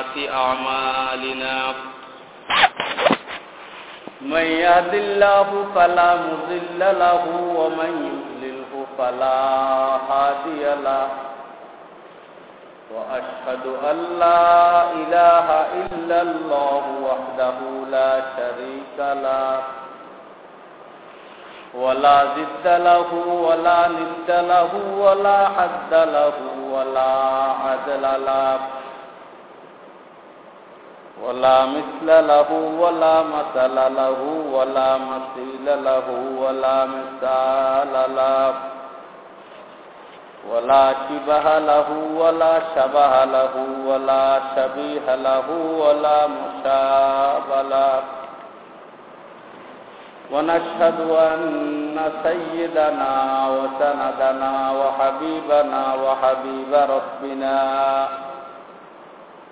وسيئات أعمالنا. من يهد الله فلا مضل له ومن يضلله فلا هادي له. وأشهد أن لا إله إلا الله وحده لا شريك له. ولا ضد له ولا ند له ولا حد له ولا عدل له. ولا مثل له ولا مثل له ولا مثيل له ولا مثال له. ولا شبه له ولا شبه له ولا شبيه له ولا مشاب له. ونشهد أن سيدنا وسندنا وحبيبنا وحبيب ربنا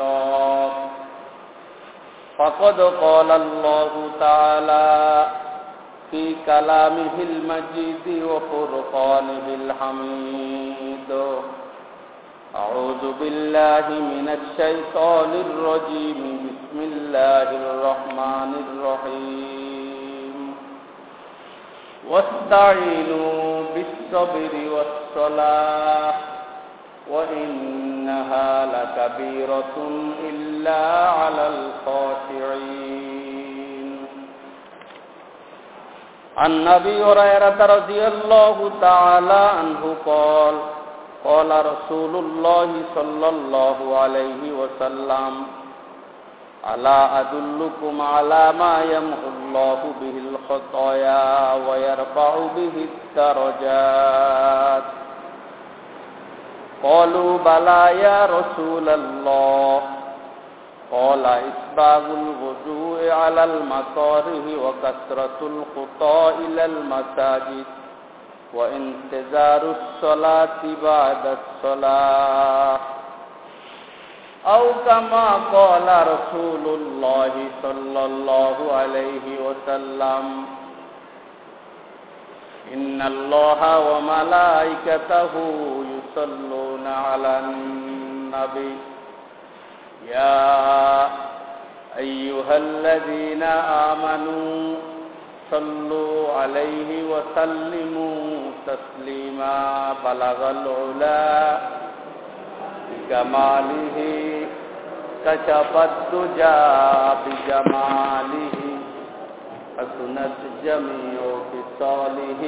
منيرا فقد قال الله تعالى في كلامه المجيد وفرقانه الحميد. أعوذ بالله من الشيطان الرجيم. بسم الله الرحمن الرحيم. واستعينوا بالصبر والصلاة. وإنها لكبيرة إلا على الخاشعين. عن أبي هريرة رضي الله تعالى عنه قال قال رسول الله صلى الله عليه وسلم ألا أدلكم على ما يمحو الله به الخطايا ويرفع به الدرجات؟ قالوا بلى يا رسول الله. قال إسباغ الوضوء على المكاره وكثرة الخطى إلى المساجد وانتظار الصلاة بعد الصلاة. أو كما قال رسول الله صلى الله عليه وسلم إن الله وملائكته يصلون على النبي. يا أيها الذين آمنوا صلوا عليه وسلموا تسليما بلغ العلا بجماله كشف الدجى بجماله. حسنت جميع خصاله.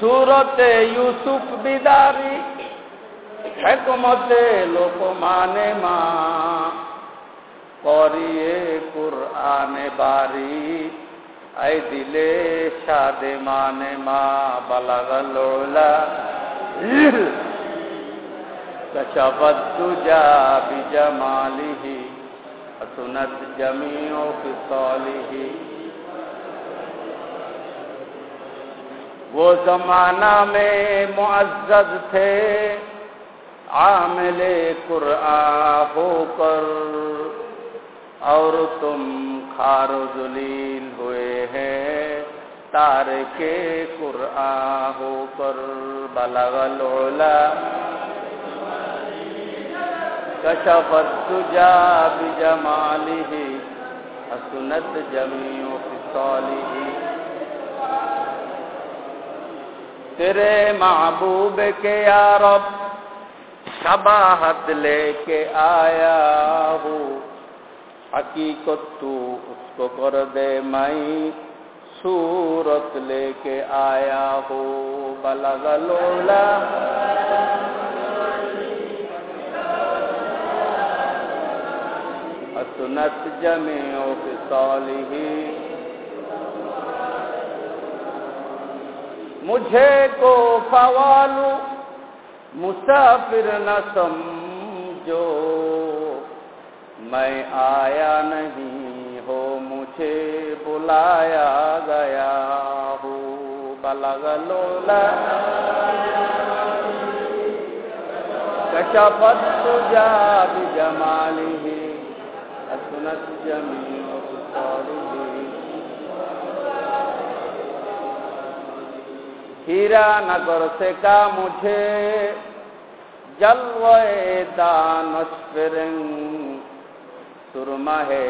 সুরতে ইউসুফ বিদারি হেকমতে লোকমানে মা করিয়ে কুরআনে বারি আই দিলে সাদে মানে মা বালাগালোলা কশাবদ্দুজা বিজমালিহি سنت جمیع خصاله وہ زمانہ میں معزز تھے، عامل قرآن ہو کر، اور تم خار و ذلیل ہوئے ہیں تار کے قرآن ہو کر، بلغ العلا كشف السجى بجماله حسنت جميع خصاله تیرے محبوب کے یا رب، شباہت لے کے آیا ہو حقیقت تو اس کو کر دے میں، صورت لے کے آیا ہو بلغ لولا سنت جمی خصاله مجھے کو فوالو مسافر نہ سمجھو۔ میں آیا نہیں ہو، مجھے بلایا گیا ہو۔ بلغ لولا۔ کشفت تجا بجمالی حسنت جميع أبصاره ہیرا نگر سے کا مجھے جلوے دانش فرنگ سرما ہے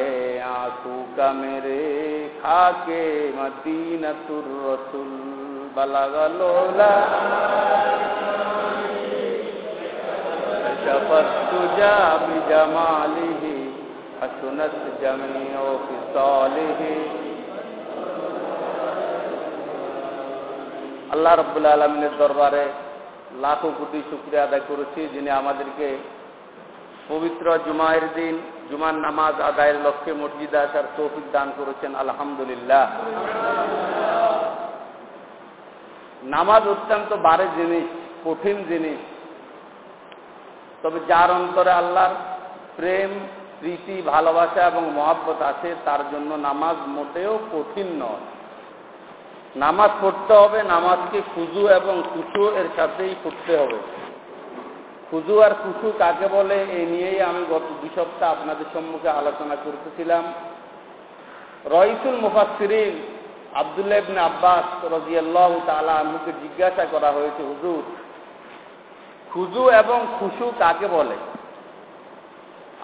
آنسو کا میرے کھا کے مدینہ الرسول بلغ لولا شفت تجا بجمالی حسنت جميع خصاله আল্লাহ রব্বুল আলমিনের দরবারে লাখো কোটি শুক্রিয়া আদায় করেছি যিনি আমাদেরকে পবিত্র জুমায়ের দিন, জুমার নামাজ আদায়ের লক্ষ্যে মসজিদে আসার তৌফিক দান করেছেন, আলহামদুলিল্লাহ। নামাজ অত্যন্ত বারে জিনিস, কঠিন জিনিস। তবে যার অন্তরে আল্লাহর প্রেম প্রীতি ভালোবাসা এবং মহাব্বত আছে, তার জন্য নামাজ মোটেও কঠিন নয়। নামাজ পড়তে হবে, নামাজকে খুজু এবং কুচু এর সাথেই পড়তে হবে। খুজু আর কুচু কাকে বলে এই নিয়েই আমি গত দুই সপ্তাহ আপনাদের সম্মুখে আলোচনা করতেছিলাম। রইসুল মুফাসিরিন আবদুল্লাহ ইবনে আব্বাস রাজিয়াল্লাহ তালা আহমুকে জিজ্ঞাসা করা হয়েছে, হুজুর, খুজু এবং খুশু কাকে বলে?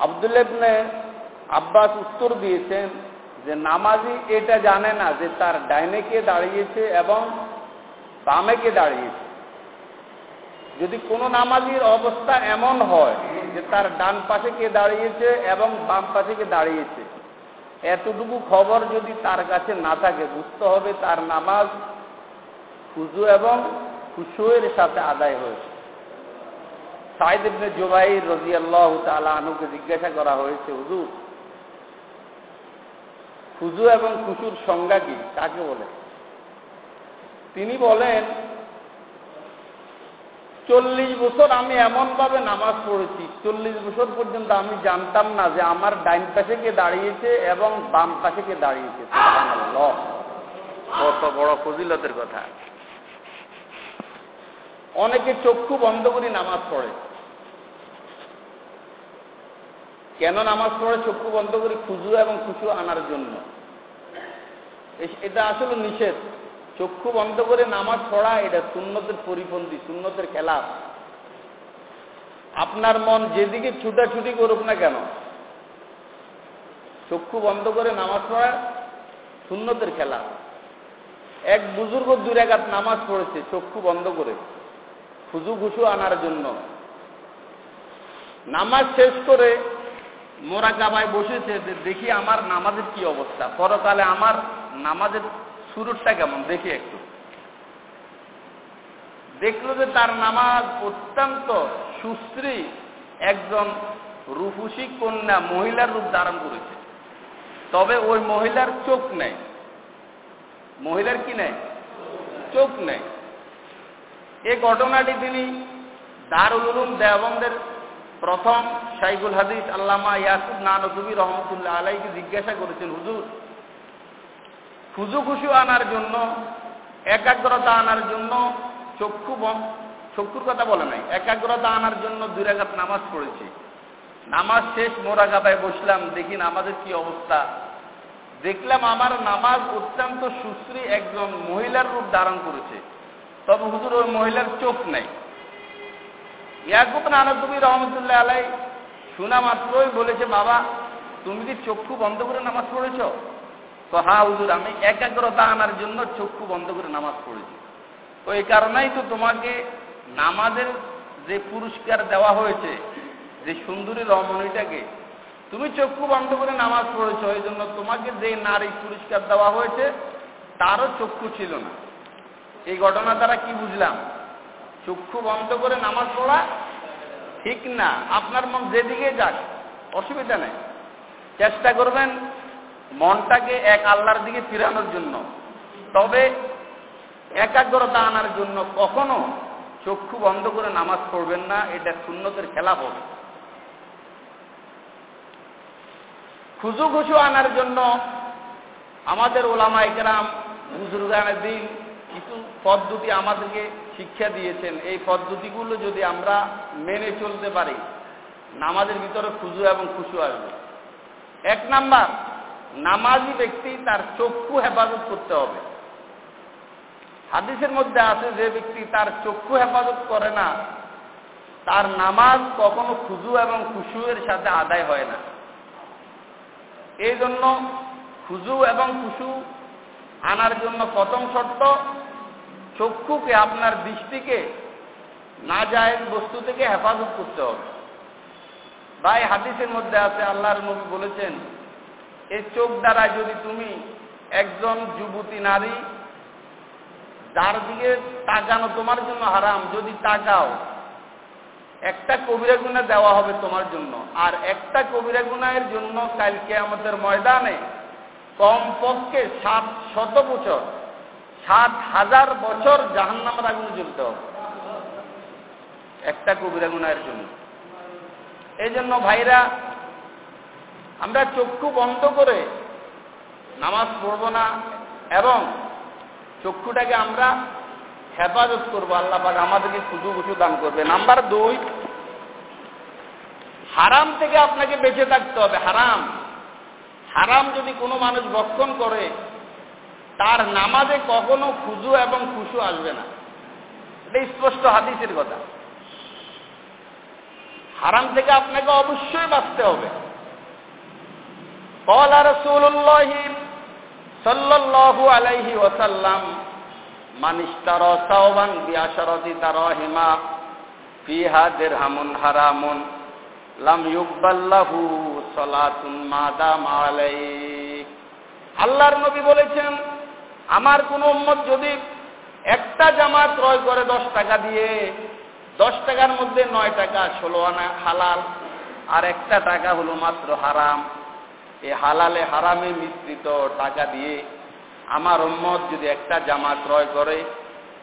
আবদুল্লাহ ইবনে আব্বাস উত্তর দিয়েছেন যে নামাজি এটা জানে না যে তার ডাইনে কে দাঁড়িয়েছে এবং বামে কে দাঁড়িয়েছে। যদি কোনো নামাজির অবস্থা এমন হয় যে তার ডান পাশে কে দাঁড়িয়েছে এবং বাম পাশে কে দাঁড়িয়েছে, এতটুকু খবর যদি তার কাছে না থাকে, বুঝতে হবে তার নামাজ খুজু এবং খুশুয়ের সাথে আদায় হয়েছে। সাইদ ইবনে জুবাইর রাজিয়াল্লাহু তাআলা আনুকে জিজ্ঞাসা করা হয়েছে হুজুর খুজু এবং খুশুর সংজ্ঞা কি? কাকে বলে? তিনি বলেন চল্লিশ বছর আমি এমনভাবে নামাজ পড়েছি চল্লিশ বছর পর্যন্ত আমি জানতাম না যে আমার ডাইন পাশে কে দাঁড়িয়েছে এবং বাম পাশে কে দাঁড়িয়েছে। কত বড় ফজিলতের কথা। অনেকে চক্ষু বন্ধ করে নামাজ পড়ে। কেন নামাজ পড়ে চক্ষু বন্ধ করে? খুজু এবং খুশু আনার জন্য। এটা আসলে নিষেধ। চক্ষু বন্ধ করে নামাজ পড়া, এটা শূন্যতের পরিপন্থী শূন্যতের খেলা আপনার মন যেদিকে ছুটাছুটি করুক না কেন, চক্ষু বন্ধ করে নামাজ পড়া শূন্যতের খেলা এক বুজুর্গ দুরাঘাত নামাজ পড়েছে, চক্ষু বন্ধ করে, খুজু খুশু আনার জন্য। নামাজ শেষ করে মোরা কাবায় বসেছে দেখি আমার নামাজের কি অবস্থা। পরকালে আমার নামাজের শুরুটা কেমন? দেখি একটু। দেখল যে তার নামাজ অত্যন্ত সুশ্রী একজন রূপসী কন্যা মহিলার রূপ ধারণ করেছে। তবে ওই মহিলার চোখ নেই। মহিলার কি নেই? চোখ নেই। এই ঘটনাটি তিনি দারুল উলুম দেওবন্দের প্রথম শাইকুল হাদিস আল্লামা ইয়াসুফ নানজুবি রহমতুল্লাহ আলাইকে জিজ্ঞাসা করেছেন হুজুর খুজু খুশু আনার জন্য, একাগ্রতা আনার জন্য চক্ষু চক্ষুর কথা বলে নাই, একাগ্রতা আনার জন্য দুই রাগাত নামাজ পড়েছি। নামাজ শেষ মোরাগাবায় বসলাম, দেখি নামাজের কি অবস্থা। দেখলাম আমার নামাজ অত্যন্ত সুশ্রী একজন মহিলার রূপ ধারণ করেছে। তবে হুজুর, ওই মহিলার চোখ নেই। ইয়াকুব নানকবি রহমতুল্লাহ আলাই শোনা মাত্রই বলেছে, বাবা, তুমি কি চক্ষু বন্ধ করে নামাজ পড়েছ? তো হা হুজুর, আমি একাগ্রতা আনার জন্য চক্ষু বন্ধ করে নামাজ পড়েছি। তো এই কারণেই তো তোমাকে নামাজের যে পুরস্কার দেওয়া হয়েছে, যে সুন্দরী রমণীটাকে, তুমি চক্ষু বন্ধ করে নামাজ পড়েছ, এই জন্য তোমাকে যে নারী পুরস্কার দেওয়া হয়েছে, তারও চক্ষু ছিল না। এই ঘটনা দ্বারা কি বুঝলাম? চক্ষু বন্ধ করে নামাজ পড়া ঠিক না। আপনার মন যেদিকে যাক, অসুবিধা নেই। চেষ্টা করবেন মনটাকে এক আল্লাহর দিকে ফিরানোর জন্য। তবে একাগ্রতা আনার জন্য কখনো চক্ষু বন্ধ করে নামাজ পড়বেন না, এটা সুন্নতের খেলা হবে খুজু খুশু আনার জন্য আমাদের ওলামা একরাম বুজুর্গানের দিন কিছু পদ্ধতি আমাদেরকে শিক্ষা দিয়েছেন, এই পদ্ধতিগুলো যদি আমরা মেনে চলতে পারি, নামাজের ভিতরে খুজু এবং খুশু আসবে। এক নাম্বার, নামাজি ব্যক্তি তার চক্ষু হেফাজত করতে হবে। হাদিসের মধ্যে আছে, যে ব্যক্তি তার চক্ষু হেফাজত করে না, তার নামাজ কখনো খুজু এবং খুশুয়ের সাথে আদায় হয় না। এই জন্য খুজু এবং খুশু আনার জন্য প্রথম শর্ত চক্ষুকে, আপনার দৃষ্টিকে না যায় বস্তু থেকে হেফাজত করতে হবে। ভাই, হাদিসের মধ্যে আছে, আল্লাহর নবী বলেছেন এই চোখ দ্বারা যদি তুমি একজন যুবতী নারী, যার দিকে তাকানো তোমার জন্য হারাম, যদি তাকাও, একটা কবিরা গুণা দেওয়া হবে তোমার জন্য। আর একটা কবিরা গুণায়ের জন্য কালকে আমাদের ময়দানে কমপক্ষে সাত শত বছর সাত হাজার বছর জাহান্নামের আগুনে জ্বলতে হবে। একটা কবিরা গুণায়ের জন্য। এই জন্য ভাইরা, আমরা চক্ষু বন্ধ করে নামাজ পড়ব না এবং চক্ষুটাকে আমরা হেফাজত করব। আল্লাহ পাক আমাদেরকে খুশু খুশু দান করবে। নাম্বার দুই, হারাম থেকে আপনাকে বেঁচে থাকতে হবে। হারাম। হারাম যদি কোনো মানুষ ভক্ষণ করে তার নামাজে কখনো খুজু এবং খুশু আসবে না। এটা স্পষ্ট হাদিসের কথা। হারাম থেকে আপনাকে অবশ্যই বাঁচতে হবে। কলা রসুল্লাহ সাল্লাল্লাহু আলাইহি ওয়াসাল্লাম মানিস্তার সাওবান বিয়াশরদি তার হিমা ফিহা দেরহামুন হারামুন, লাম ইউকবাল্লাহু সালাতুন মাদাম আলাইহি আল্লাহর নবী বলেছেন আমার কোন উম্মত যদি একটা জামা ক্রয় করে দশ টাকা দিয়ে, দশ টাকার মধ্যে নয় টাকা, ষোলো আনা হালাল, আর একটা টাকা হলো মাত্র হারাম, এই হালালে হারামে মিশ্রিত টাকা দিয়ে আমার উম্মত যদি একটা জামা ক্রয় করে,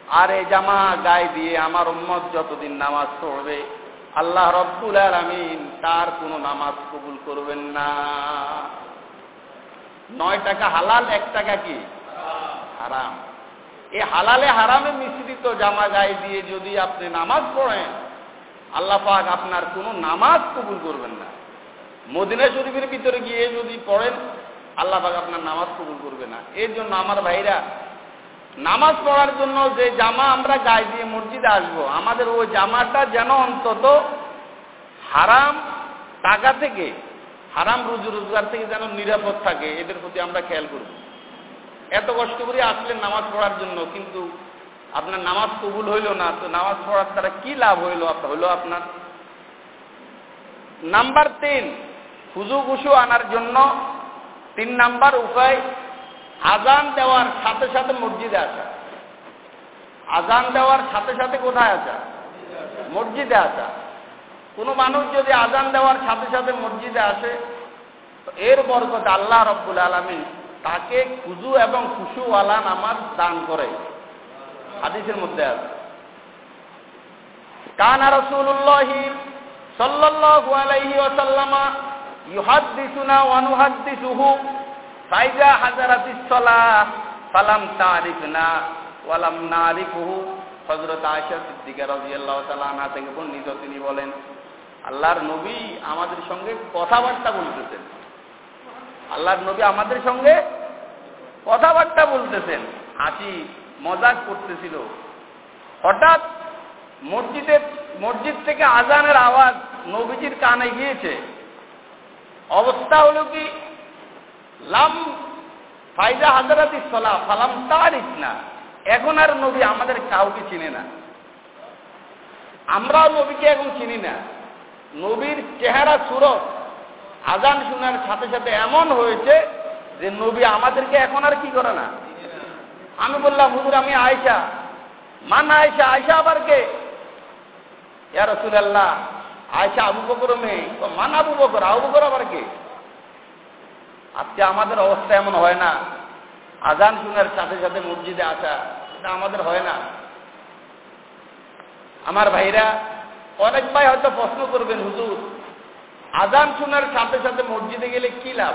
আর এই জামা গায়ে দিয়ে আমার উম্মত যতদিন নামাজ পড়বে, আল্লাহ রব্বুল আলমিন তার কোনো নামাজ কবুল করবেন না। নয় টাকা হালাল, এক টাকা কি? হারাম। এই হালালে হারামে মিশ্রিত জামা গায়ে দিয়ে যদি আপনি নামাজ পড়েন, আল্লাহ পাক আপনার কোনো নামাজ কবুল করবেন না। মদিনা শরীফের ভিতরে গিয়ে যদি পড়েন, আল্লাহ পাক আপনার নামাজ কবুল করবে না। এর জন্য আমার ভাইরা, নামাজ পড়ার জন্য যে জামা আমরা গায়ে দিয়ে মসজিদে আসব, আমাদের ওই জামাটা যেন অন্তত হারাম টাকা থেকে, হারাম রুজু রোজগার থেকে যেন নিরাপদ থাকে, এদের প্রতি আমরা খেয়াল করব। এত কষ্ট করে আসলেন নামাজ পড়ার জন্য, কিন্তু আপনার নামাজ কবুল হইল না, তো নামাজ পড়ার দ্বারা কি লাভ হইল হইল আপনার? নাম্বার তিন হুজু খুশু আনার জন্য তিন নাম্বার উপায়, আজান দেওয়ার সাথে সাথে মসজিদে আসা। আজান দেওয়ার সাথে সাথে কোথায় আসা? মসজিদে আসা। কোনো মানুষ যদি আজান দেওয়ার সাথে সাথে মসজিদে আসে এর বরকত আল্লাহ রব্বুল আলমী তাকে খুজু এবং খুশুওয়ালা নামাজ দান করে। হাদিসের মধ্যে আছে। কানা রসুল্লাহ সাল্লাল্লাহু আলাইহি ওয়াসাল্লামা ইউহাদ্দিসুনা ওয়া নুহাদ্দিসুহু, ফাইজা হাজারাতিস সালাহ ফালাম তারিফনা ওয়ালাম নারিফুহু হযরত আয়েশা সিদ্দিকা রাদিয়াল্লাহু তাআলা আনহা থেকে বর্ণিত তিনি বলেন, আল্লাহর নবী আমাদের সঙ্গে কথাবার্তা বলতেছেন। আল্লাহর নবী আমাদের সঙ্গে কথাবার্তা বলতেছেন। হাসি, মজাক করতেছিল। হঠাৎ মসজিদের মসজিদ থেকে আজানের আওয়াজ নবীজির কানে গিয়েছে। অবস্থা হলো কি, লাম ফাইজা হাজারাতি সলা, ফালাম তারিফ না। এখন আর নবী আমাদের কাউকে চিনে না। আমরাও নবীকে এখন চিনি না। নবীর চেহারা সুরত আজান শোনার সাথে সাথে এমন হয়েছে যে নবী আমাদেরকে এখন আর কি করে না? আমি বললাম, হুজুর, আমি আয়সা মান আয়সা আয়সা আবার কে? ইয়া রসুলাল্লাহ আয়সা আবু বকর মেয়ে। মান আবু বকর? আবু বকর আবার কে? আজকে আমাদের অবস্থা এমন হয় না। আজান শোনার সাথে সাথে মসজিদে আসা এটা আমাদের হয় না। আমার ভাইরা, অনেক ভাই হয়তো প্রশ্ন করবেন, হুজুর, আজান শোনার সাথে সাথে মসজিদে গেলে কি লাভ?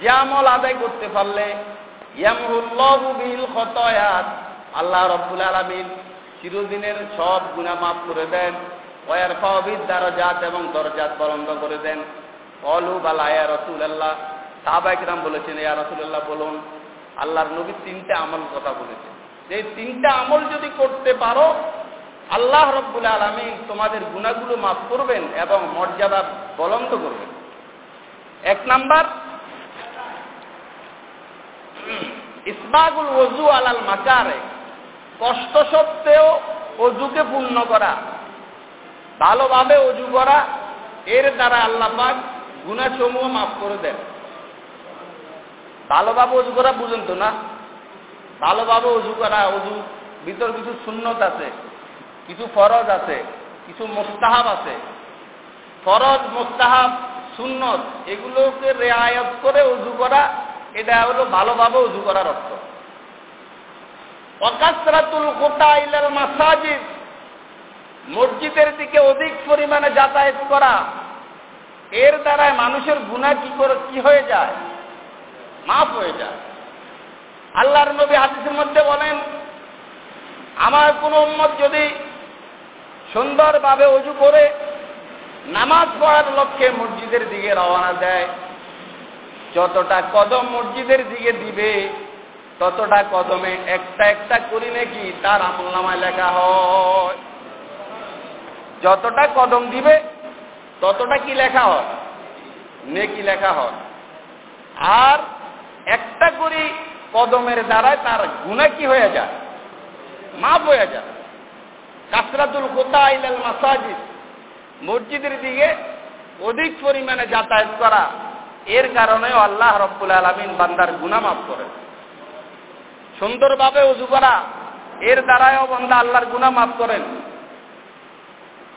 যে আমল আদায় করতে পারলে আল্লাহ রব্বুল আলমিন চিরদিনের সব গুণা মাফ করে দেন ওয়ার ফাবিদ দারজাত এবং দরজাত বলন্দ করে দেন। অলু বালা, ইয়া রসুল আল্লাহ সাহাবাইকরাম বলেছেন, ইয়া রসুল্লাহ বলুন, আল্লাহর নবী তিনটা আমল কথা বলেছেন। এই তিনটা আমল যদি করতে পারো, আল্লাহ রব্বুল আলমী তোমাদের গুণাগুলো মাফ করবেন এবং মর্যাদা বলন্দ করবেন। এক নাম্বার ইসবাগুল ওজু আলাল মাকারে, কষ্ট সত্ত্বেও অজুকে পূর্ণ করা, ভালোভাবে অজু করা, এর দ্বারা আল্লাহ পাক গুণাসমূহ মাফ করে দেন। ভালোভাবে অজু করা বুঝেন তো না? ভালোভাবে অজু করা অজু ভিতর কিছু শূন্যত আছে, কিছু ফরজ আছে, কিছু মোস্তাহাব আছে। ফরজ, মোস্তাহাব, সুন্নত, এগুলোকে রেয়ায়ত করে অজু করা এটা হলো ভালোভাবে উজু করার অর্থ। অকাসরাতুল কোটা ইলাল মাসাজিদ, মসজিদের দিকে অধিক পরিমাণে যাতায়াত করা, এর দ্বারায় মানুষের গুণা কি করে, কি হয়ে যায়? মাফ হয়ে যায়। আল্লাহর নবী হাদিসের মধ্যে বলেন, আমার কোন উম্মত যদি সুন্দরভাবে অজু করে নামাজ পড়ার লক্ষ্যে মসজিদের দিকে রওনা দেয় যতটা কদম মসজিদের দিকে দিবে, ততটা কদমে একটা একটা করি নাকি তার আমল নামায় লেখা হয়। যতটা কদম দিবে, ততটা কি লেখা হয়? নেকি লেখা হয়। আর একটা করি কদমের দ্বারায় তার গুণা কি হয়ে যায়? মাফ হয়ে যায়। কাসরাতুল কোতা ইলাল মাসাজিদ। মসজিদের দিকে অধিক পরিমাণে যাতায়াত করা এর কারণে আল্লাহ রব্বুল আলমিন বান্দার গুণা মাফ করেন সুন্দরভাবে অজু করা, এর দ্বারাও বান্দা আল্লাহর গুণা মাফ করেন।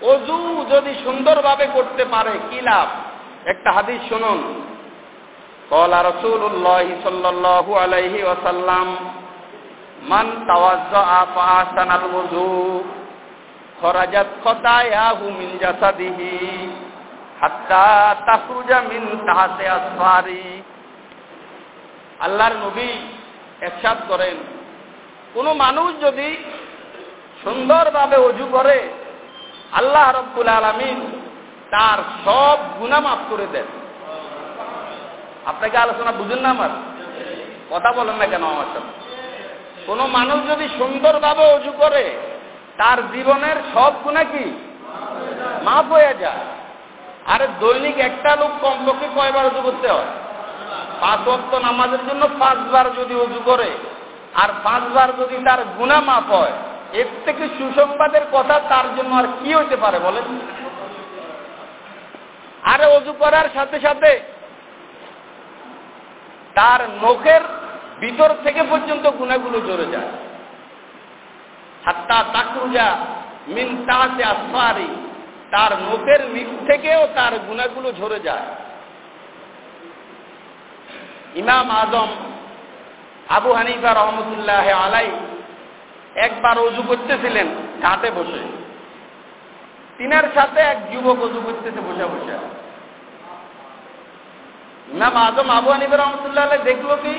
অজু যদি সুন্দরভাবে করতে পারে, কি লাভ? একটা হাদিস শুনুন। কলা রসুল্লাহ সাল্লাল্লাহু আলাইহি ওয়াসাল্লাম, মান তাওয়াজ্জা ফাহসানাল ওযু খরাজাত খতায়াহু মিন জাসাদিহি। আল্লাহর নবী একসাদ করেন, কোন মানুষ যদি সুন্দরভাবে অজু করে, আল্লাহ রব্বুল আলমিন তার সব গুণা মাফ করে দেন। আপনাকে আলোচনা বুঝুন না আমার? কথা বলেন না কেন আমার সাথে? কোন মানুষ যদি সুন্দরভাবে অজু করে, তার জীবনের সব গুণা কি? মাফ হয়ে যায়। আরে দৈনিক একটা লোক কমপক্ষে কয়বার উজু করতে হয়? পাঁচ অক্ত নামাজের জন্য পাঁচবার যদি উজু করে, আর পাঁচবার যদি তার গুণা মাপ হয়, এর থেকে সুসংবাদের কথা তার জন্য আর কি হইতে পারে বলেন? আরে অজু করার সাথে সাথে তার নখের ভিতর থেকে পর্যন্ত গুণাগুলো জড়ে যায়। হাত্তা তাকরুজা মিন তাতে আসফারি। তার মুখের নিচ থেকেও তার গুণাগুলো ঝরে যায়। ইমাম আজম আবু হানিফা রহমতুল্লাহ আলাই একবার অজু করতেছিলেন, ঘাটে বসে। তিনার সাথে এক যুবক অজু করতেছে, বসে বসে। ইমাম আজম আবু হানিফা রহমতুল্লাহ আলাই দেখল কি?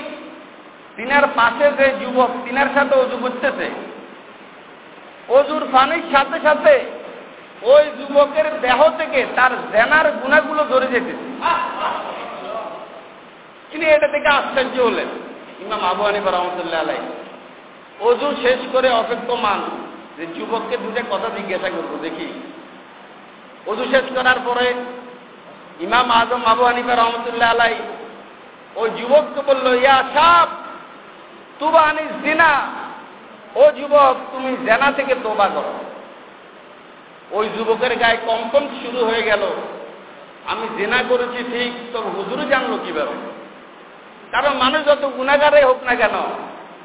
তিনার পাশে যে যুবক, তিনার সাথে অজু করতেছে। অজুর পানির সাথে সাথে ওই যুবকের দেহ থেকে তার জেনার গুণাগুলো ধরে যেতেছে। তিনি এটা থেকে আশ্চর্য হলেন। ইমাম আবু হানিফা রহমতুল্লাহ আলাই অজু শেষ করে অপেক্ষমান যে যুবককে দুটা কথা জিজ্ঞাসা করব, দেখি। অজু শেষ করার পরে ইমাম আজম আবু হানিফা রহমতুল্লাহ আলাই ওই যুবককে বলল, ইয়া সাপ তুবা আনিস দিনা ও যুবক, তুমি জেনা থেকে তোবা করো। ওই যুবকের গায়ে কম্পন শুরু হয়ে গেল। আমি জেনা করেছি, ঠিক তবে হুজুরও জানলো কীভাবে? কারণ মানুষ যত গুণাগারে হোক না কেন,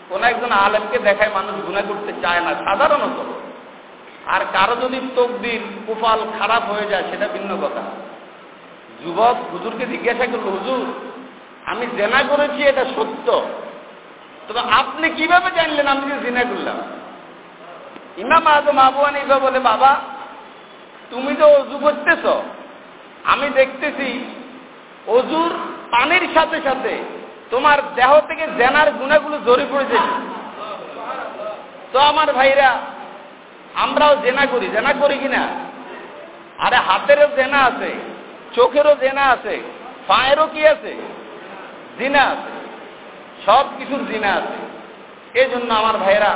কোন একজন আলেমকে দেখায় মানুষ গুণা করতে চায় না, সাধারণত। আর কারও যদি তকদির, কুফাল খারাপ হয়ে যায়, সেটা ভিন্ন কথা। যুবক হুজুরকে জিজ্ঞাসা করল, হুজুর, আমি জেনা করেছি, এটা সত্য। তবে আপনি কীভাবে জানলেন আমি যে জেনা করলাম? ইমাম আজম আবু হানিফা বলে, বাবা তুমি তো অজু করতেছ। আমি দেখতেছি অজুর পানির সাথে সাথে তোমার দেহ থেকে জেনার গুণাগুলো জড়ি পড়েছে। তো আমার ভাইরা, আমরাও জেনা করি। জেনা করি কিনা? আরে হাতেরও জেনা আছে, চোখেরও জেনা আছে, পায়েরও কি আছে? জিনা আছে, সব কিছুর জিনা আছে। এই জন্য আমার ভাইরা,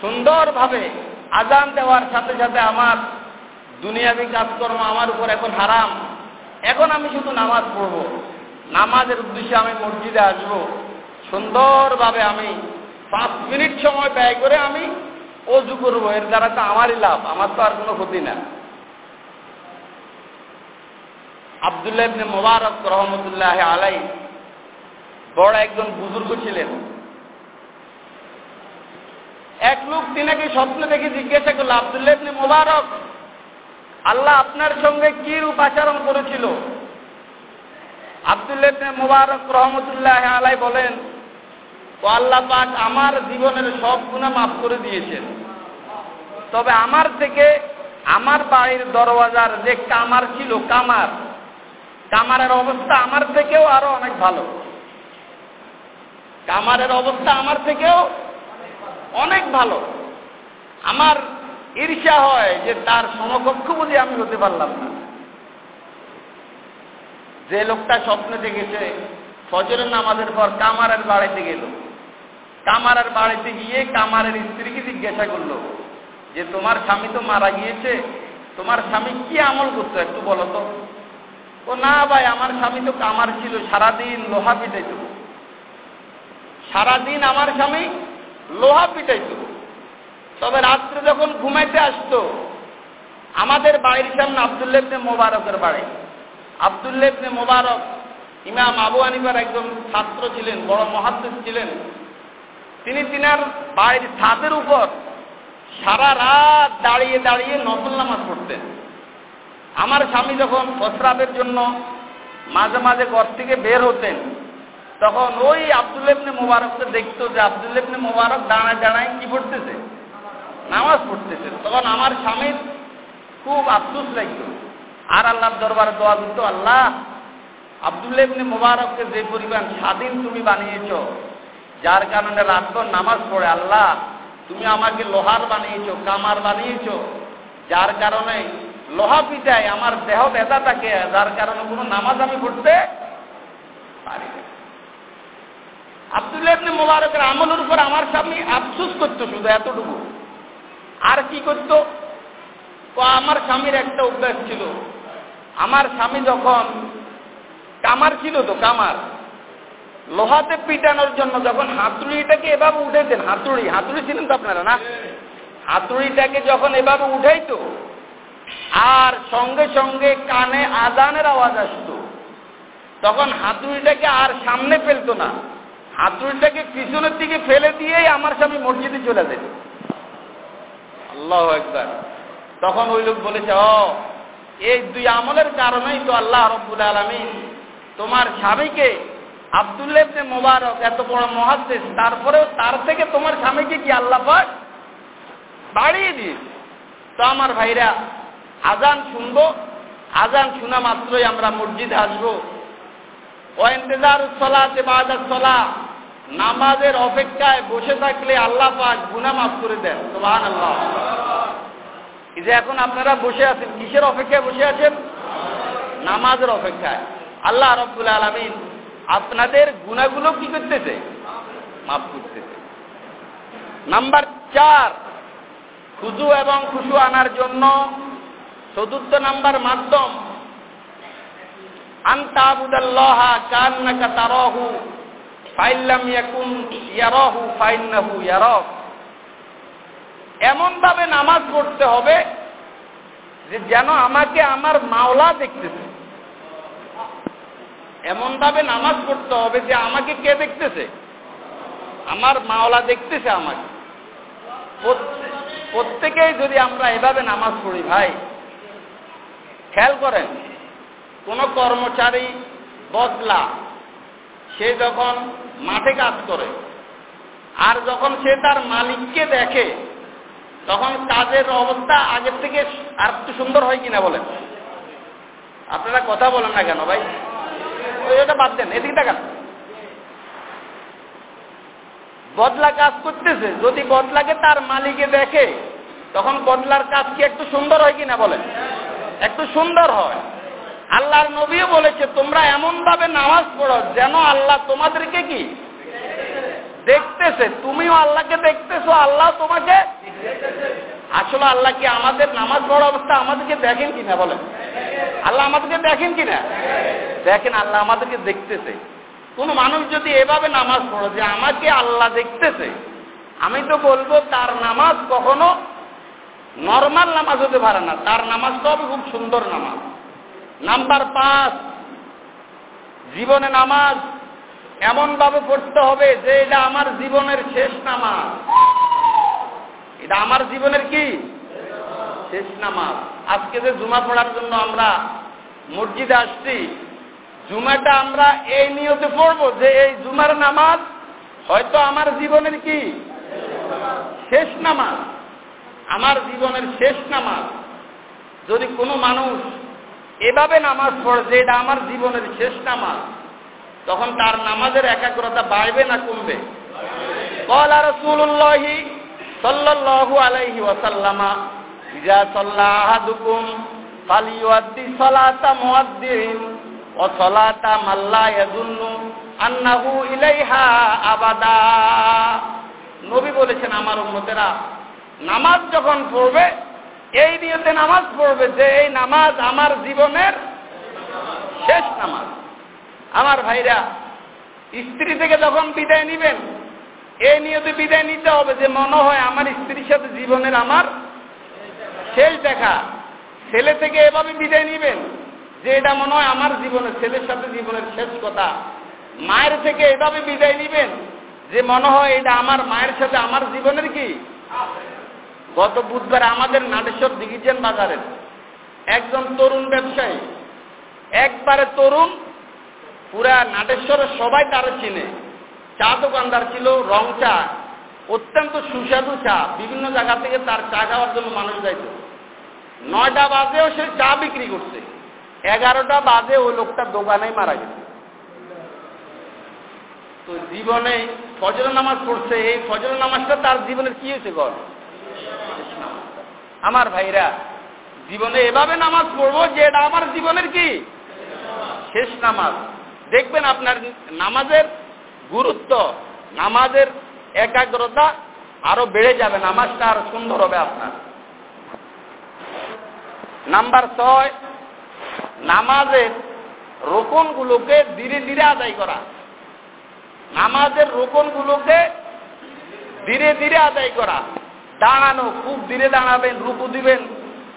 সুন্দরভাবে আজান দেওয়ার সাথে সাথে আমার দুনিয়াবি কাজকর্ম আমার উপর এখন হারাম। এখন আমি শুধু নামাজ পড়ব। নামাজের উদ্দেশ্যে আমি মসজিদে আসব। সুন্দরভাবে আমি পাঁচ মিনিট সময় ব্যয় করে আমি অজু করব। এর দ্বারা তো আমারই লাভ, আমার তো আর কোনো ক্ষতি না। আবদুল্লাহ ইবনে মোবারক রহমতুল্লাহ আলাই বড় একজন বুজুর্গ ছিলেন। এক লোক তিনাকে স্বপ্ন দেখে জিজ্ঞাসা করল, আবদুল্লাহ ইবনে মোবারক আল্লাহ আপনার সঙ্গে কি রূপ আচরণ করেছিল? আবদুল্লাহ মোবারক রহমতুল্লাহ আলাই বলেন, ও আল্লাহ পাক আমার জীবনের সব গুণা মাফ করে দিয়েছেন। তবে আমার থেকে আমার বাড়ির দরওয়াজার যে কামার ছিল, কামার, কামারের অবস্থা আমার থেকেও আরও অনেক ভালো। কামারের অবস্থা আমার থেকেও অনেক ভালো। আমার ঈর্ষা হয় যে তার সমকক্ষ বুঝি আমি হতে পারলাম না। যে লোকটা স্বপ্নে দেখেছে, ফজরের নামাজের পর কামারের বাড়িতে গেল। কামারের বাড়িতে গিয়ে কামারের স্ত্রীকে জিজ্ঞাসা করল, যে তোমার স্বামী তো মারা গিয়েছে, তোমার স্বামী কি আমল করতো একটু বলো তো? ও না ভাই, আমার স্বামী তো কামার ছিল, সারাদিন লোহা পিটাইত। সারাদিন আমার স্বামী লোহা পিটাইত? তবে রাত্রে যখন ঘুমাইতে আসতো, আমাদের বাড়ির সামনে আবদুল্লেবনে মোবারকের বাড়ি। আবদুল্লেবনে মোবারক ইমাম আবু আনিবার একজন ছাত্র ছিলেন, বড় মহাদ্দেশ ছিলেন। তিনি তিনার বাড়ির ছাদের উপর সারা রাত দাঁড়িয়ে দাঁড়িয়ে নফল নামাজ পড়তেন। আমার স্বামী যখন প্রস্রাবের জন্য মাঝে মাঝে ঘর থেকে বের হতেন, তখন ওই আবদুল্লেবনে মোবারককে দেখতো যে আবদুল্লেবনে মোবারক দাঁড়ায় দাঁড়ায় কি পড়তেছে। নামাজ পড়তেছে। তখন আমার স্বামীর খুব আফসুস লাগতো আর আল্লাহর দরবারে দোয়া দিত আল্লাহ আবদুল্লেবনে মোবারককে যে পরিমাণ স্বাধীন তুমি বানিয়েছ, যার কারণে রাতভর নামাজ পড়ে, আল্লাহ, তুমি আমাকে লোহার বানিয়েছ কামার বানিয়েছ, যার কারণে লোহা পিটায়, আমার দেহ ব্যথা থাকে, যার কারণে কোনো নামাজ আমি পড়তে পারি না। আবদুল্লাহ ইবনে মোবারকের আমলের উপর আমার স্বামী আফসুস করতো শুধু এতটুকু। আর কি করত? তো আমার স্বামীর একটা অভ্যাস ছিল। আমার স্বামী যখন কামার ছিল তো, কামার। লোহাতে পিটানোর জন্য যখন হাতুড়িটাকে এভাবে উঠাইতেন, হাতুড়ি হাতুড়ি ছিলেন তো আপনারা, না? হাতুড়িটাকে যখন এভাবে উঠাইতো, আর সঙ্গে সঙ্গে কানে আজানের আওয়াজ আসতো। তখন হাতুড়িটাকে আর সামনে ফেলতো না। হাতুড়িটাকে পিছনের দিকে ফেলে দিয়েই আমার স্বামী মসজিদে চলে যেত। আল্লাহ একবার তখন ওই লোক বলেছে, ও, এই দুই আমলের কারণেই তো আল্লাহ রব্বুল আলমিন তোমার স্বামীকে আবদুল্লেবনে মোবারক এত বড় মহাদেশ তারপরেও তার থেকে তোমার স্বামীকে কি আল্লাহ পাক বাড়িয়ে দিস তো আমার ভাইরা, আজান শুনব। আজান শোনা মাত্রই আমরা মসজিদে আসব। ও ইন্তজার সলাতে বাজার সলা নামাজের অপেক্ষায় বসে থাকলে আল্লাহ পাক গুনা মাফ করে দেন। সোহান আল্লাহ এই যে এখন আপনারা বসে আছেন, কিসের অপেক্ষায় বসে আছেন? নামাজের অপেক্ষায়। আল্লাহ রব্বুল আলমিন আপনাদের গুণাগুলো কি করতেছে? মাফ করতেছে। নাম্বার চার খুজু এবং খুশু আনার জন্য চতুর্থ নাম্বার মাধ্যম, আন্তাবুদাল্লাহা কান্নাকা তারাহু। এমন ভাবে নামাজ পড়তে হবে যে যেন আমাকে আমার মাওলা দেখতেছে। এমন ভাবে নামাজ পড়তে হবে যে আমাকে কে দেখতেছে? আমার মাওলা দেখতেছে আমাকে। প্রত্যেকেই যদি আমরা এভাবে নামাজ পড়ি ভাই, খেয়াল করেন, কোন কর্মচারী বদলা সে যখন মাঠে কাজ করে, আর যখন সে তার মালিককে দেখে, তখন কাজের অবস্থা আগের থেকে আর একটু সুন্দর হয় কিনা বলেন। আপনারা কথা বলেন না কেন ভাই? ওই ওটা বাদ দেন, এদিকে দেখান বদলা কাজ করতেছে, যদি বদলাকে তার মালিকে দেখে, তখন বদলার কাজ কি একটু সুন্দর হয় কিনা বলেন? একটু সুন্দর হয়। আল্লাহর নবীও বলেছে, তোমরা এমন ভাবে নামাজ পড়ো যেন আল্লাহ তোমাদেরকে কি? দেখতেছে। তুমিও আল্লাহকে দেখতেছো, আল্লাহ তোমাকে আসলে আল্লাহ কি আমাদের নামাজ পড়া অবস্থা আমাদেরকে দেখেন কিনা বলেন? আল্লাহ আমাদেরকে দেখেন কিনা? দেখেন আল্লাহ আমাদেরকে দেখতেছে। কোন মানুষ যদি এভাবে নামাজ পড়ে যে আমাকে আল্লাহ দেখতেছে, আমি তো বলব তার নামাজ কখনো নর্মাল নামাজ হতে পারে না। তার নামাজটা হবে খুব সুন্দর নামাজ। নাম্বার পাঁচ, জীবনে নামাজ এমন ভাবে পড়তে হবে যে এটা আমার জীবনের শেষ নামাজ। এটা আমার জীবনের কি? শেষ নামাজ। আজকে যে জুমা পড়ার জন্য আমরা মসজিদে আসছি, জুমাটা আমরা এই নিয়তে পড়ব যে এই জুমার নামাজ হয়তো আমার জীবনের কি? শেষ নামাজ। আমার জীবনের শেষ নামাজ। যদি কোনো মানুষ এভাবে নামাজ পড়ে যে এটা আমার জীবনের শেষ নামাজ। তখন তার নামাজের একাগ্রতা বাড়বে না কমবে? আন্নাহু ইলাইহা আবাদা। নবী বলেছেন, আমার উম্মতেরা, নামাজ যখন পড়বে এই নিয়তে নামাজ পড়বে যে এই নামাজ আমার জীবনের শেষ নামাজ। আমার ভাইরা, স্ত্রী থেকে যখন বিদায় নিবেন, এই নিয়তে বিদায় নিতে হবে যে মনে হয় আমার স্ত্রীর সাথে জীবনের আমার শেষ দেখা। ছেলে থেকে এভাবে বিদায় নিবেন যে এটা মনে হয় আমার জীবনের, ছেলের সাথে জীবনের শেষ কথা। মায়ের থেকে এভাবে বিদায় নিবেন যে মনে হয় এটা আমার, মায়ের সাথে আমার জীবনের কি? গত বুধবার আমাদের নাটেশ্বর ডিভিশন বাজারের একজন তরুণ ব্যবসায়ী, একবারে তরুণ, পুরা নাটেশ্বরের সবাই তার চিনে। চা দোকানদার ছিল, রং চা, অত্যন্ত সুস্বাদু চা, বিভিন্ন জায়গা থেকে তার চা খাওয়ার জন্য মানুষ যাইত। নয়টা বাজেও সে চা বিক্রি করছে। এগারোটা বাজে ওই লোকটা দোকানেই মারা গেছে। তো জীবনে ফজর নামাজ পড়ছে, এই ফজর নামাজটা তার জীবনের কি হয়েছে গড় আমার ভাইরা, জীবনে এভাবে নামাজ পড়ব যে এটা আমার জীবনের কি? শেষ নামাজ। দেখবেন আপনার নামাজের গুরুত্ব, নামাজের একাগ্রতা আরও বেড়ে যাবে, নামাজটা আরও সুন্দর হবে আপনার। নাম্বার ছয়, নামাজের রোপণগুলোকে ধীরে ধীরে আদায় করা। নামাজের রোপণগুলোকে ধীরে ধীরে আদায় করা। দাঁড়ানো, খুব ধীরে দাঁড়াবেন, রুকু দিবেন,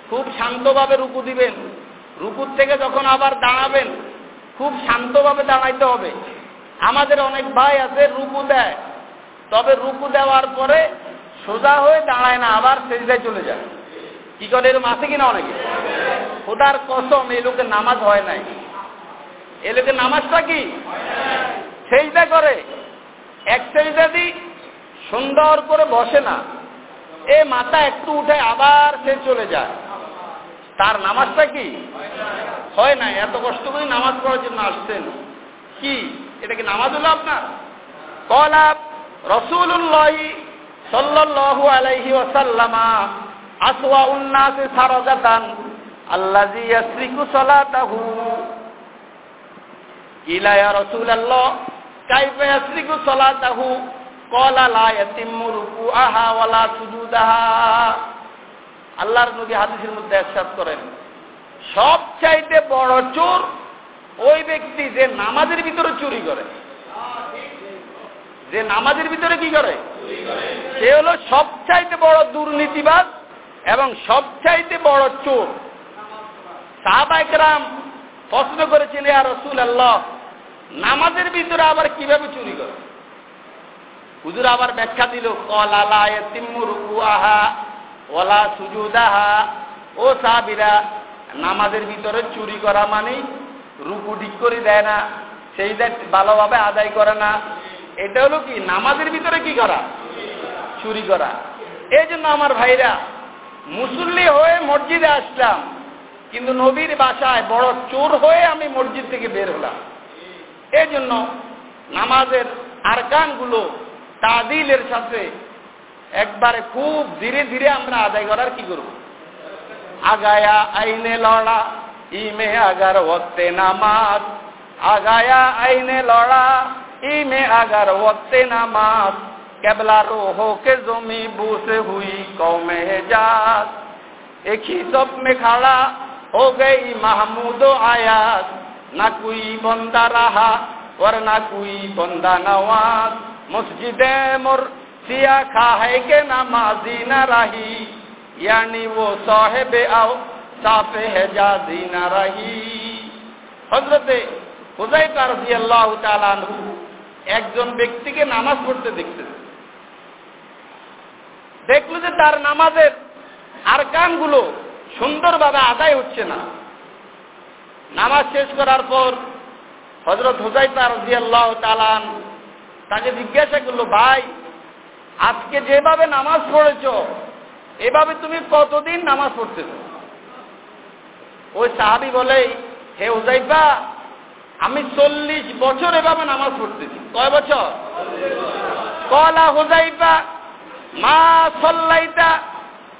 খুব শান্তভাবে রুকু দিবেন। রুকুর থেকে যখন আবার দাঁড়াবেন, খুব শান্তভাবে দাঁড়াইতে হবে। আমাদের অনেক ভাই আছে, রুকু দেয়। তবে রুকু দেওয়ার পরে সোজা হয়ে দাঁড়ায় না, আবার সেজদায় চলে যায়। কি করে এরকম আছে কিনা অনেকে? খোদার কসম, এই লোকের নামাজ হয় নাই। এ লোকের নামাজটা কি? সেজদা করে। এক সেজদা দি সুন্দর করে বসে না। এ মাথা একটু উঠে আবার সে চলে যায়। তার নামাজটা কি? হয় না, এত কষ্ট করে নামাজ পড়ার জন্য আসছেন। কি? এটা কি নামাজ হলো আপনার? কলাপ রসুল্লাহ সাল্লাল্লাহু আলাইহি ওয়াসাল্লামা, আসওয়া উন্নাসে সারাজাতান আল্লাযী ইয়াসরিকু সালাতাহু। ইলা ইয়া রাসূলুল্লাহ, কাইফা ইয়াসরিকু সালাতাহু? কলা লা ইয়াতিম্মু রুকুআহা ওয়ালা সুজুদাহা আল্লাহর নবী হাদিসের মধ্যে একসাথ করেন। সবচাইতে বড় চোর ওই ব্যক্তি যে নামাজের ভিতরে চুরি করে। যে নামাজের ভিতরে কি করে? সে হলো সবচাইতে বড় দুর্নীতিবাদ এবং সবচাইতে বড় চোর। সাহাবাইকরাম প্রশ্ন করেছেন, ইয়া রসুল আল্লাহ নামাজের ভিতরে আবার কীভাবে চুরি করে? হুজুর আবার ব্যাখ্যা দিল কলালা ওলা সুজুদাহা। ও সাহাবিরা, নামাজের ভিতরে চুরি করা মানে রুকু ঠিক করে দেয় না, সেই ভালোভাবে আদায় করে না। এটা হলো কি? নামাজের ভিতরে কি করা? চুরি করা। এই জন্য আমার ভাইরা, মুসল্লি হয়ে মসজিদে আসলাম, কিন্তু নবীর বাসায় বড় চোর হয়ে আমি মসজিদ থেকে বের হলাম। এই জন্য নামাজের আরকানগুলো তাদিলের সাথে একবারে খুব ধীরে ধীরে আমরা আদায় করার কি করব আগায়া আইনে লড়া ইমে আগার ওক্তে নামাজ আগায়া আইনে লড়া ইমে আগার ওক্তে নামাজ কেবলা रोहो के जमी बूसे हुई कौमे जात एक ही सब में खड़ा हो गई महमूद आयात ना कोई बंदा रहा और ना कोई बंदा नवाज মসজিদে মোর সিয়া খাহেগে কে না রাহি ইয়ানি ও সাহেবে আও সাফে হেজাজি না রাহি হজরতে হুজাইফা রাদিয়াল্লাহু তাআলা আনহু একজন ব্যক্তিকে নামাজ পড়তে দেখতে দেখল যে তার নামাজের আরকানগুলো সুন্দরভাবে আদায় হচ্ছে না। নামাজ শেষ করার পর হজরত হুজাইফা রাদিয়াল্লাহু তাআলা তাকে জিজ্ঞাসা করল, ভাই, আজকে যেভাবে নামাজ পড়েছ, এভাবে তুমি কতদিন নামাজ পড়তেছ? ওই সাহাবি বলে, হে হুজাইফা আমি চল্লিশ বছর এভাবে নামাজ পড়তেছি। কয় বছর? কলা হুজাইফা মা সল্লাইতা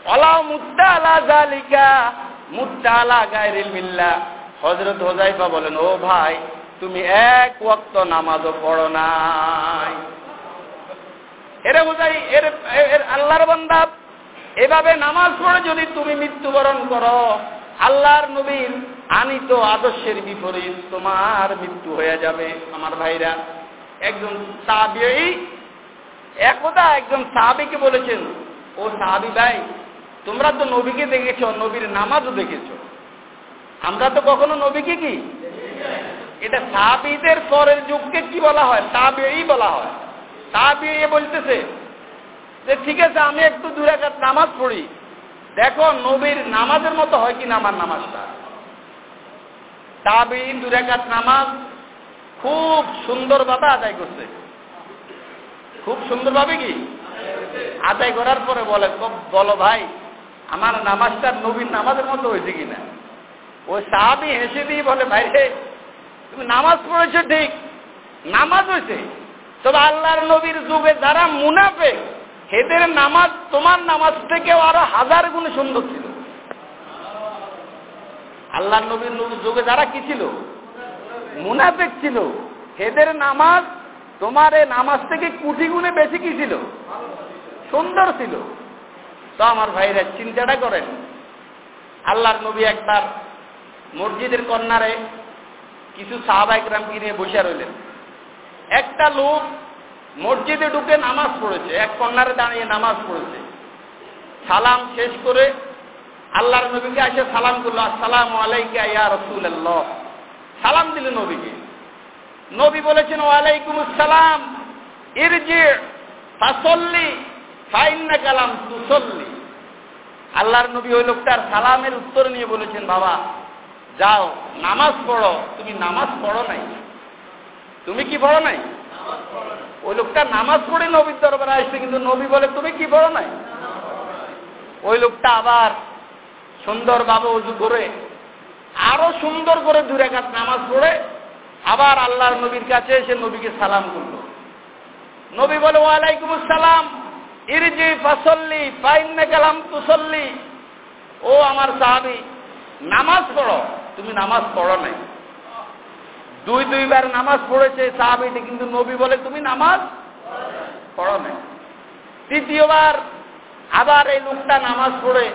অলাও মুত্তা আলা জালিকা মুত্তা আলা গায়রিল মিল্লা। হযরত হোজাইফা বলেন, ও ভাই তুমি এক ওয়াক্ত নামাজও পড়ো নাই। এরে হুজাই এর এর আল্লাহর বান্দা এভাবে নামাজ পড়ে যদি তুমি মৃত্যুবরণ করো, আল্লাহর নবীর আনিত আদর্শের বিপরীত তোমার মৃত্যু হয়ে যাবে। আমার ভাইরা, একজন তাবিই একদা একজন সাহাবিকে বলেছেন, ও সাহাবি ভাই, তোমরা তো নবীকে দেখেছ, নবীর নামাজও দেখেছ। আমরা তো কখনো নবীকে কি এটা সাহাবিদের পরের যুগকে কি বলা হয়? তাবেই বলা হয়। তাবে বলতেছে যে, ঠিক আছে, আমি একটু দুরাকাত নামাজ পড়ি। দেখো, নবীর নামাজের মতো হয় কি না আমার নামাজটা? তাবিন দুরাকাত নামাজ খুব সুন্দরভাবে আদায় করছে। খুব সুন্দরভাবে কি? আদায় করার পরে বলে বলো ভাই, আমার নামাজটা নবীর নামাজের মতো হয়েছে কিনা? ওই সাহাবি হেসে দিয়ে বলে, ভাই রে তুমি নামাজ পড়েছো ঠিক, নামাজ হয়েছে। তবে আল্লাহর নবীর যুগে যারা মুনাফে হেদের নামাজ, তোমার নামাজ থেকেও আরও হাজার গুণ সুন্দর ছিল। আল্লাহ নবীর যুগে যারা কি ছিল? মুনাফেক ছিল। হেদের নামাজ, তোমার এই নামাজ থেকে কুটি গুণে বেশি কি ছিল? সুন্দর ছিল। তো আমার ভাইরা, চিন্তাটা করেন। আল্লাহর নবী একবার মসজিদের কন্যারে কিছু সাহাবাইকরামকে নিয়ে বসে রইলেন? একটা লোক মসজিদে ঢুকে নামাজ পড়েছে, এক কন্যারে দাঁড়িয়ে নামাজ পড়েছে। সালাম শেষ করে আল্লাহর নবীকে এসে সালাম করল, আসসালাম আলাইকা ইয়া রসুল্লাহ সালাম দিল নবীকে। নবী বলেছেন ওয়ালাইকুম আসসালাম ইরজি, ফাসল্লি ফাইন্না কালাম তুসল্লি। আল্লাহর নবী ওই লোকটার সালামের উত্তর নিয়ে বলেছেন, বাবা যাও, নামাজ পড়ো। তুমি নামাজ পড়ো নাই। তুমি কি পড়ো নাই? ওই লোকটা নামাজ পড়ে নবীর দরবারে আসছে, কিন্তু নবী বলে, তুমি কি পড়ো নাই? ওই লোকটা আবার সুন্দরভাবে উজু করে, আরও সুন্দর করে দূরে কাজ নামাজ পড়ে, আবার আল্লাহর নবীর কাছে এসে নবীকে সালাম করল। নবী বলে, ওয়ালাইকুম আসসালাম। ইরজি ফাসল্লি ফাইন্নে কালাম তুসল্লি। ও আমার সাহাবি, নামাজ পড়ো। তুমি নামাজ পড়ো নাই। দুই দুইবার নামাজ পড়েছে সাহাবিটি কিন্তু নবী বলে তুমি নামাজ পড়ো নাই। তৃতীয়বার আবার এই লোকটা নামাজ পড়ে,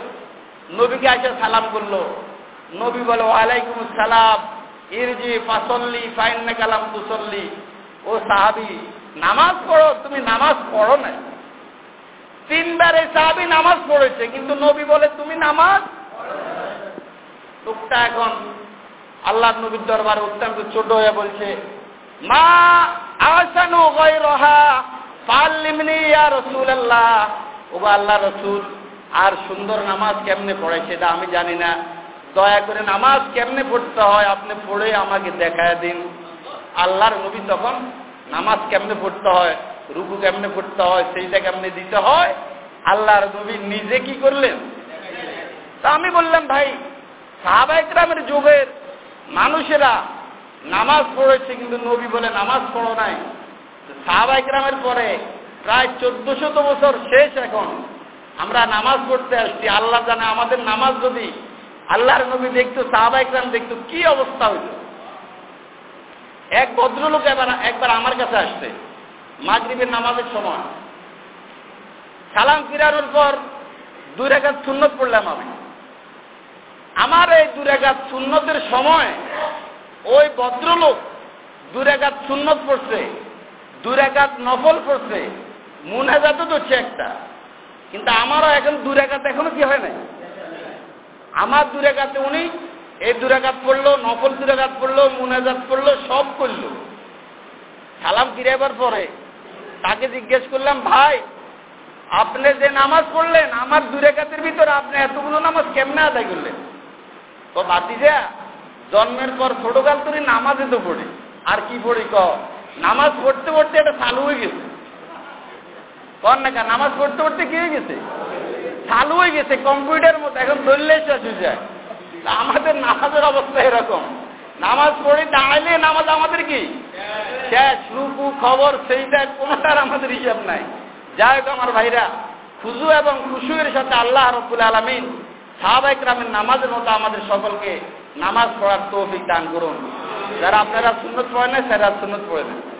নবীকে এসে সালাম করল। নবী বলে, ওয়ালাইকুম সালাম, ইরজি ফাসল্লি ফাইন্নে কালাম তুসল্লি। ও সাহাবি, নামাজ পড়ো, তুমি নামাজ পড়ো নাই। তিনবার এই সাহাবি নামাজ পড়েছে, কিন্তু নবী বলে, তুমি নামাজ লোকটা এখন আল্লাহ নবীর দরবারে অত্যন্ত ছোট হয়ে বলছে, মা আসানু গয়রহা পাল্লিমনি ইয়া রাসূলুল্লাহ। ওগো আল্লাহ রসুল, আর সুন্দর নামাজ কেমনে পড়ে সেটা আমি জানি না। দয়া করে নামাজ কেমনে পড়তে হয় আপনি পড়ে আমাকে দেখায় দিন। আল্লাহর নবী তখন নামাজ কেমনে পড়তে হয়, রুকু কেমনে পড়তে হয়, সেইটা কেমনে দিতে হয়? আল্লাহর নবী নিজে কি করলেন? তা আমি বললাম, ভাই সাহাবাইকরামের যুগের মানুষেরা নামাজ পড়েছে, কিন্তু নবী বলে নামাজ পড়ো নাই। সাহাবাইকরামের পরে প্রায় চোদ্দশত বছর শেষ এখন। আমরা নামাজ পড়তে আসছি, আল্লাহ জানে আমাদের নামাজ যদি আল্লাহর নবী দেখতো, সাহাবাইকরাম দেখতো, কি অবস্থা হইত? এক ভদ্রলোক এবার, একবার আমার কাছে আসছে, মাগরিবের নামাজের সময়। সালাম ফিরানোর পর দুই রেখাত সুন্নত পড়লাম আমি। আমার এই দুই রেখাত সুন্নতের সময় ওই ভদ্রলোক দুই রেখাত সুন্নত পড়ছে দুই রেখাত নফল পড়ছে মুনাজাত তো একটা। কিন্তু আমারও এখন দুই রেখাত এখনও কি হয় নাই? আমার দু রেখাতে উনি এই দু রেখাত পড়ল, নফল দু রেখাত পড়ল, মুনাজাত পড়ল, সব করল। সালাম ফিরাবার পরে তাকে জিজ্ঞেস করলাম, ভাই, আপনি যে নামাজ পড়লেন, আমার দু রেখাতের ভিতরে আপনি এতগুলো নামাজ কেমনে আদায় করলেন? তো বাতিজা জন্মের পর ছোটকাল তোর নামাজে তো পড়ি। আর কি পড়ি ক? নামাজ পড়তে পড়তে এটা চালু হয়ে গেছে। কর না কেন? নামাজ পড়তে পড়তে কি হয়ে গেছে? চালু হয়ে গেছে কম্পিউটার মতো। এখন ধরলে শেষ যায়। আমাদের নামাজের অবস্থা এরকম। নামাজ পড়ে, দাঁড়াইলে নামাজ আমাদের কি? শেষ। রুকু, খবর, সেইটা কোনোটার আমাদের হিসাব নাই। যাই হোক আমার ভাইরা, খুজু এবং খুশুয়ের সাথে আল্লাহ রব্বুল আলমিন সাহাবাইক রামের নামাজের মতো আমাদের সকলকে নামাজ পড়ার তৌফিক দান করুন। যারা আপনারা সুন্নত পড়েন না সুন্নত পড়ে নেন।